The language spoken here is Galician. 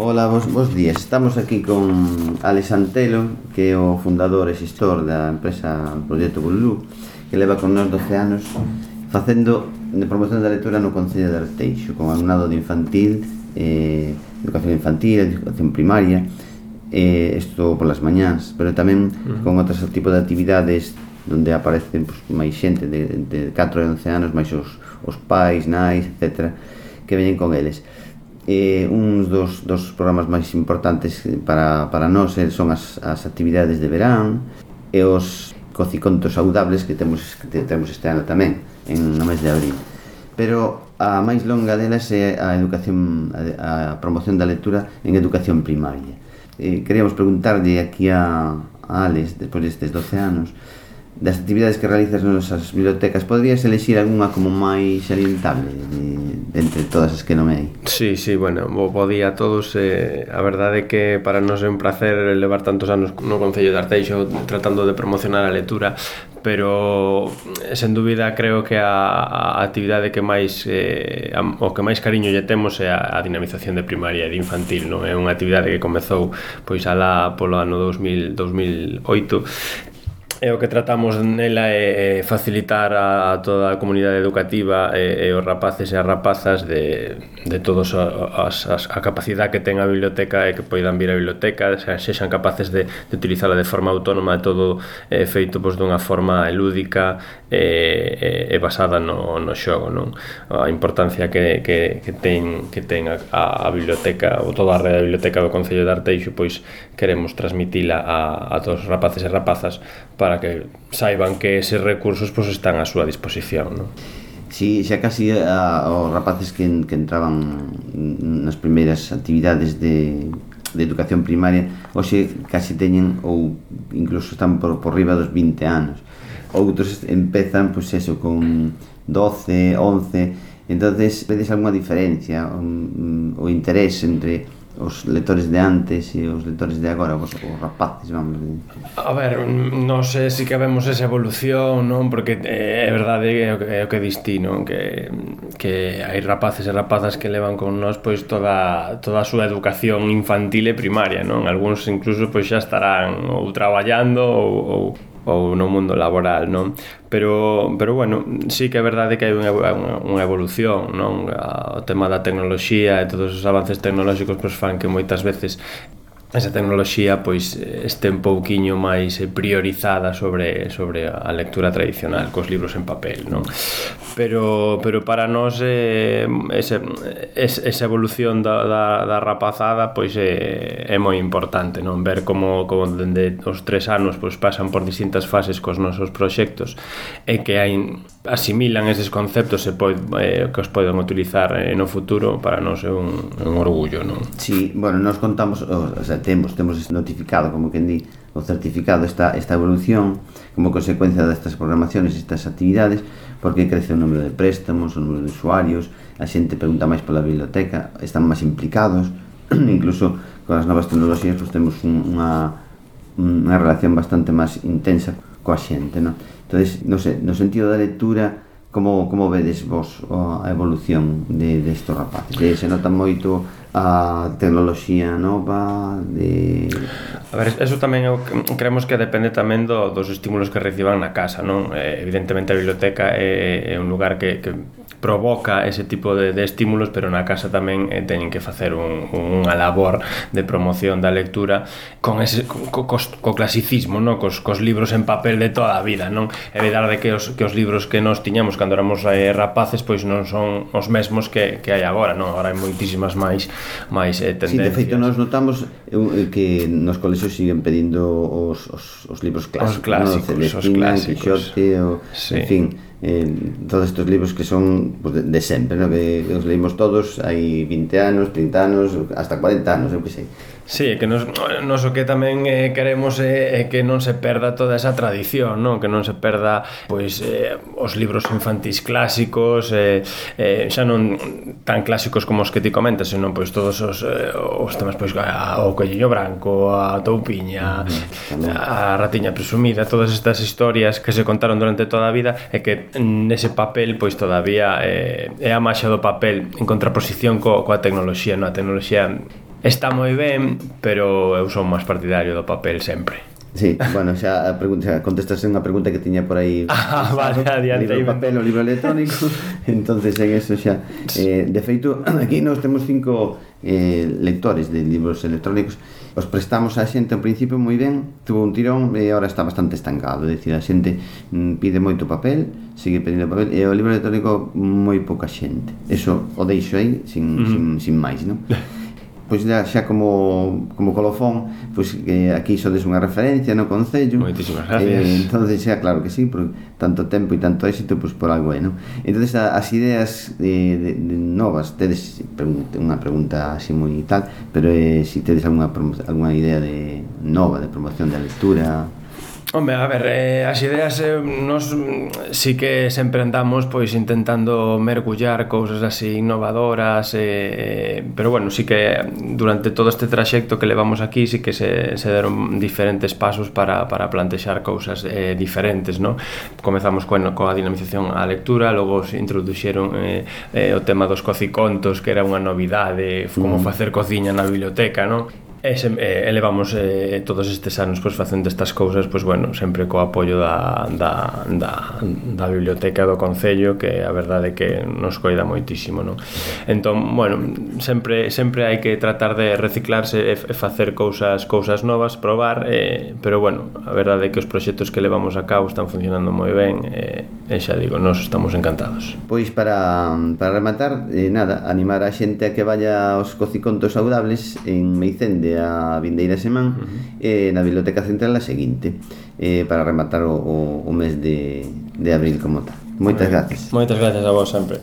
Ola, vos, vos días. Estamos aquí con Alex Antelo, que é o fundador e xestor da empresa Proyecto Bulú, que leva con nós 12 anos facendo de promoción da lectura no Concello de Arteixo, con alumnado de infantil, eh, educación infantil, educación primaria, eh, isto polas mañáns, pero tamén con outros tipos de actividades onde aparecen pues, máis xente de, de 4 e 11 anos, máis os, os pais, nais, etc., que veñen con eles eh, uns dos, dos programas máis importantes para, para nós eh, son as, as actividades de verán e os cocicontos saudables que temos que temos este ano tamén en no mes de abril. Pero a máis longa delas é a educación a, a promoción da lectura en educación primaria. Eh, queríamos preguntarlle aquí a, a Alex despois destes 12 anos das actividades que realizas nas nosas bibliotecas poderías elegir algunha como máis salientable de, entre todas as que non hai. Sí, sí, bueno, bo, bo día a todos. Eh, a verdade é que para nós é un placer levar tantos anos no Concello de Arteixo tratando de promocionar a lectura, pero eh, sen dúbida creo que a, a actividade que máis eh, a, o que máis cariño lle temos é a, a dinamización de primaria e de infantil non é unha actividade que comezou pois alá polo ano 2000, 2008 e o que tratamos nela é facilitar a, a toda a comunidade educativa e, e os rapaces e as rapazas de, de todos as, as, a capacidade que ten a biblioteca e que poidan vir a biblioteca, se sexan capaces de, de utilizala de forma autónoma todo eh, feito pois, dunha forma lúdica e, e, e basada no, no xogo non? a importancia que, que, que ten, que ten a, a biblioteca ou toda a rede da biblioteca do Concello de Arteixo pois queremos transmitila a, a todos os rapaces e rapazas para para que saiban que eses recursos pois, pues, están á súa disposición. Non? Sí, xa casi eh, a, os rapaces que, que entraban nas primeiras actividades de, de educación primaria hoxe casi teñen ou incluso están por, por riba dos 20 anos outros empezan pois pues, eso con 12, 11 entonces vedes algunha diferencia o, o interés entre os lectores de antes e os lectores de agora, os, os rapaces, vamos de... A ver, non sei se si que vemos esa evolución, non? Porque eh, é verdade é o que distí, non? Que, que hai rapaces e rapazas que levan con nós pois toda, toda a súa educación infantil e primaria, non? Algúns incluso pois xa estarán ou traballando ou, ou ou no mundo laboral, non? Pero, pero bueno, sí que é verdade que hai unha, unha evolución, non? O tema da tecnoloxía e todos os avances tecnolóxicos pois, fan que moitas veces esa tecnoloxía pois este un pouquiño máis priorizada sobre sobre a lectura tradicional cos libros en papel, non? Pero pero para nós eh, ese, esa evolución da, da, da rapazada pois eh, é moi importante, non? Ver como como dende os tres anos pois pasan por distintas fases cos nosos proxectos e que hai asimilan eses conceptos e poid, eh, que os poden utilizar eh, no futuro para nós é un, un orgullo, non? Si, sí, bueno, nos contamos, o sea, temos, temos notificado, como que di, o certificado esta, esta evolución como consecuencia destas programaciones, estas actividades, porque crece o número de préstamos, o número de usuarios, a xente pregunta máis pola biblioteca, están máis implicados, incluso con as novas tecnologías pues, temos un, unha, unha relación bastante máis intensa coa xente, non? Entón, no, sé, no sentido da lectura, Como, como vedes vos a evolución de, destos de rapaces? De, se nota moito a tecnoloxía nova de... A ver, eso tamén eu creemos que depende tamén do, dos estímulos que reciban na casa, non? Eh, evidentemente a biblioteca é, é un lugar que, que provoca ese tipo de, de estímulos, pero na casa tamén eh, teñen que facer un, unha labor de promoción da lectura con ese co, co, co clasicismo, non? cos, cos libros en papel de toda a vida, non? É verdade que os, que os libros que nos tiñamos cando éramos eh, rapaces pois non son os mesmos que, que hai agora, non? Agora hai moitísimas máis máis eh, tendencias. Sí, de feito nos notamos eh, que nos colexios siguen pedindo os, os, os libros clásicos, os clásicos, no? Celestina, os clásicos. Quixote, o, sí. en fin, eh, todos estes libros que son pues, de, de sempre, no? que os leímos todos hai 20 anos, 30 anos, hasta 40 anos, eu que sei Sí, que nos, nos o que tamén eh, queremos é eh, que non se perda toda esa tradición, non? Que non se perda pois eh, os libros infantis clásicos, eh, eh, xa non tan clásicos como os que ti comentas, senón pois todos os, eh, os temas pois a, o Colliño Branco, a Toupiña, mm, a Ratiña Presumida, todas estas historias que se contaron durante toda a vida e que nese papel pois todavía eh, é a maxa do papel en contraposición co, coa tecnoloxía, non? A tecnoloxía Está moi ben, pero eu son máis partidario do papel sempre. Sí, bueno, xa a pregunta, xa contestaste unha pregunta que tiña por aí. Ah, vale, adiante. Libro papel ou libro electrónico. entonces en eso xa eh, de feito aquí nós temos cinco eh, lectores de libros electrónicos os prestamos a xente ao principio moi ben tuvo un tirón e agora está bastante estancado é dicir, a xente mm, pide moito papel sigue pedindo papel e o libro electrónico moi pouca xente eso o deixo aí sin, mm. sin, sin máis non? pois xa, xa como, como colofón pois que eh, aquí sodes unha referencia no Concello. Moitísimas gracias. Eh, entonces xa claro que sí, por tanto tempo e tanto éxito pois por algo é, non? entonces a, as ideas eh, de, de novas tedes pregunta, unha pregunta así moi tal pero eh, si tedes alguna, alguna idea de nova de promoción da lectura. Home, a ver, eh, as ideas eh, nos mm, sí que sempre andamos pois intentando mergullar cousas así innovadoras eh, eh, pero bueno, sí que durante todo este traxecto que levamos aquí sí que se, se deron diferentes pasos para, para plantexar cousas eh, diferentes no? comezamos coa, coa dinamización á lectura logo se introduxeron eh, eh, o tema dos cocicontos que era unha novidade como mm. facer cociña na biblioteca no? E, sem, e, e levamos eh, todos estes anos pois, facendo estas cousas pois, bueno, sempre co apoio da, da, da, da biblioteca do Concello que a verdade é que nos coida moitísimo non? entón, bueno sempre, sempre hai que tratar de reciclarse e, e facer cousas cousas novas probar, eh, pero bueno a verdade é que os proxectos que levamos a cabo están funcionando moi ben eh, e xa digo, nos estamos encantados Pois para, para rematar, eh, nada animar a xente a que vaya aos cocicontos saudables en Meicende vinde a vindeira semana uh -huh. eh, na Biblioteca Central a seguinte eh, para rematar o, o, o mes de, de abril como tal. Moitas gracias. Moitas gracias a vos sempre.